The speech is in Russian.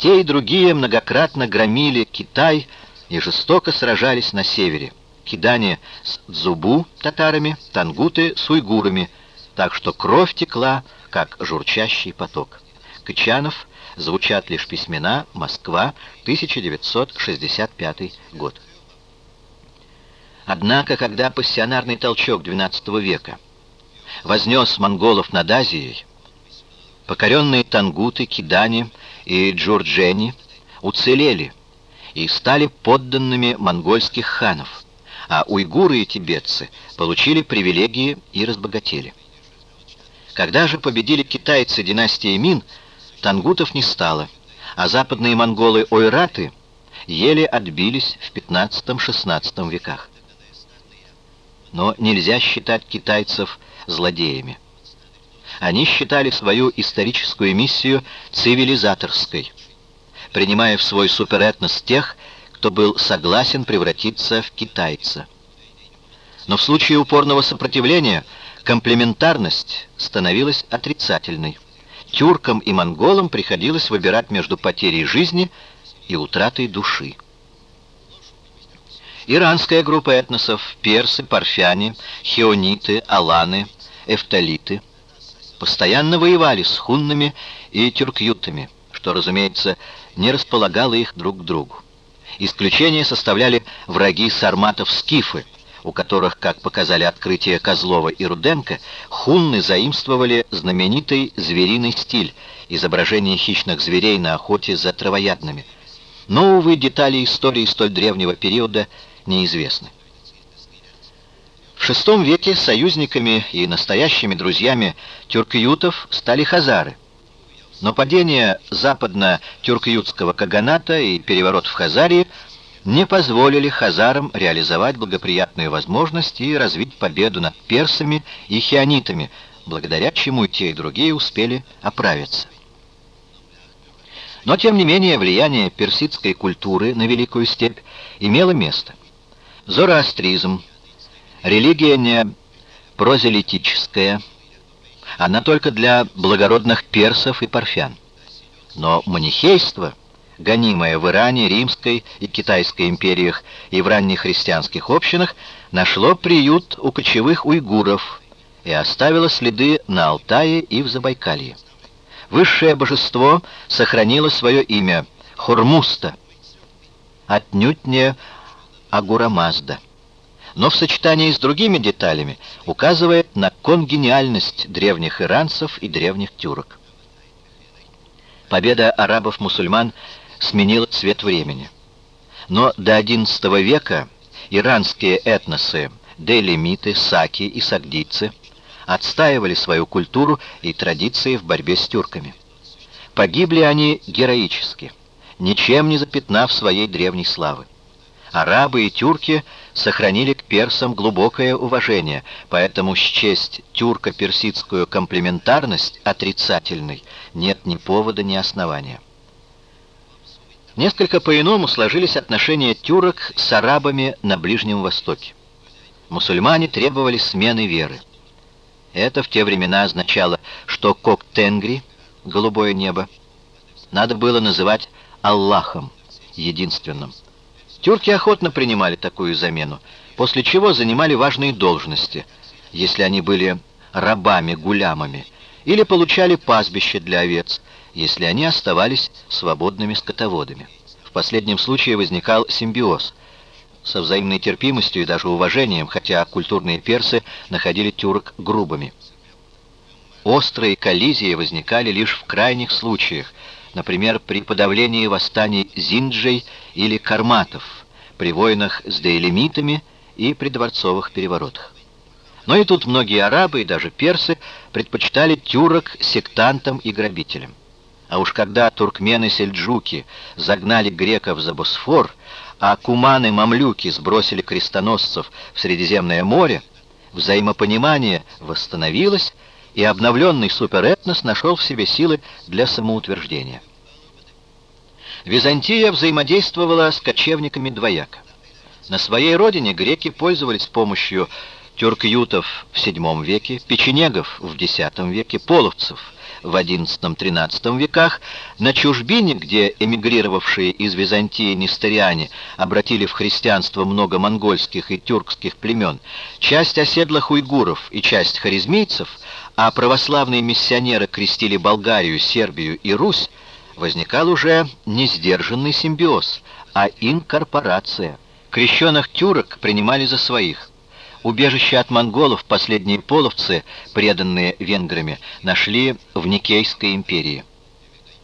Те и другие многократно громили Китай и жестоко сражались на севере. Кидане с Дзубу татарами, тангуты с уйгурами, так что кровь текла, как журчащий поток. Кычанов, звучат лишь письмена, Москва, 1965 год. Однако, когда пассионарный толчок XII века вознес монголов над Азией, покоренные тангуты, кидани и джурджени уцелели и стали подданными монгольских ханов, а уйгуры и тибетцы получили привилегии и разбогатели. Когда же победили китайцы династии Мин, тангутов не стало, а западные монголы-ойраты еле отбились в 15-16 веках. Но нельзя считать китайцев злодеями. Они считали свою историческую миссию цивилизаторской, принимая в свой суперэтнос тех, кто был согласен превратиться в китайца. Но в случае упорного сопротивления комплементарность становилась отрицательной. Тюркам и монголам приходилось выбирать между потерей жизни и утратой души. Иранская группа этносов, персы, парфяне, хиониты, аланы, эфталиты, постоянно воевали с хуннами и тюркютами, что, разумеется, не располагало их друг к другу. Исключение составляли враги сарматов-скифы, у которых, как показали открытия Козлова и Руденко, хунны заимствовали знаменитый звериный стиль, изображение хищных зверей на охоте за травоядными. Но, увы, детали истории столь древнего периода неизвестны. В VI веке союзниками и настоящими друзьями тюркютов стали хазары. Но падение западно-тюркютского каганата и переворот в Хазарии не позволили хазарам реализовать благоприятную возможность и развить победу над персами и хионитами, благодаря чему те и другие успели оправиться. Но, тем не менее, влияние персидской культуры на Великую Степь имело место. Зороастризм, религия не прозелитическая, она только для благородных персов и парфян. Но манихейство, гонимое в Иране, Римской и Китайской империях и в ранних христианских общинах, нашло приют у кочевых уйгуров и оставило следы на Алтае и в Забайкалье. Высшее божество сохранило свое имя — Хурмуста, отнюдь не Агурамазда но в сочетании с другими деталями указывает на конгениальность древних иранцев и древних тюрок. Победа арабов-мусульман сменила цвет времени. Но до XI века иранские этносы, делимиты, саки и сагдийцы отстаивали свою культуру и традиции в борьбе с тюрками. Погибли они героически, ничем не запятнав своей древней славы. Арабы и тюрки сохранили к персам глубокое уважение, поэтому счесть тюрко-персидскую комплементарность отрицательной нет ни повода, ни основания. Несколько по-иному сложились отношения тюрок с арабами на Ближнем Востоке. Мусульмане требовали смены веры. Это в те времена означало, что Кок-Тенгри, голубое небо, надо было называть Аллахом, единственным. Тюрки охотно принимали такую замену, после чего занимали важные должности, если они были рабами-гулямами, или получали пастбище для овец, если они оставались свободными скотоводами. В последнем случае возникал симбиоз со взаимной терпимостью и даже уважением, хотя культурные персы находили тюрок грубыми. Острые коллизии возникали лишь в крайних случаях, например, при подавлении восстаний зинджей или карматов, при войнах с дейлемитами и при дворцовых переворотах. Но и тут многие арабы и даже персы предпочитали тюрок сектантам и грабителям. А уж когда туркмены-сельджуки загнали греков за Босфор, а куманы-мамлюки сбросили крестоносцев в Средиземное море, взаимопонимание восстановилось, и обновленный суперэтнос нашел в себе силы для самоутверждения. Византия взаимодействовала с кочевниками двояко. На своей родине греки пользовались помощью тюркютов в VII веке, печенегов в X веке, половцев в XI-XIII веках, на чужбине, где эмигрировавшие из Византии несториане обратили в христианство много монгольских и тюркских племен, часть оседлых уйгуров и часть харизмийцев, а православные миссионеры крестили Болгарию, Сербию и Русь, возникал уже не сдержанный симбиоз, а инкорпорация. Крещенных тюрок принимали за своих. Убежище от монголов последние половцы, преданные венграми, нашли в Никейской империи.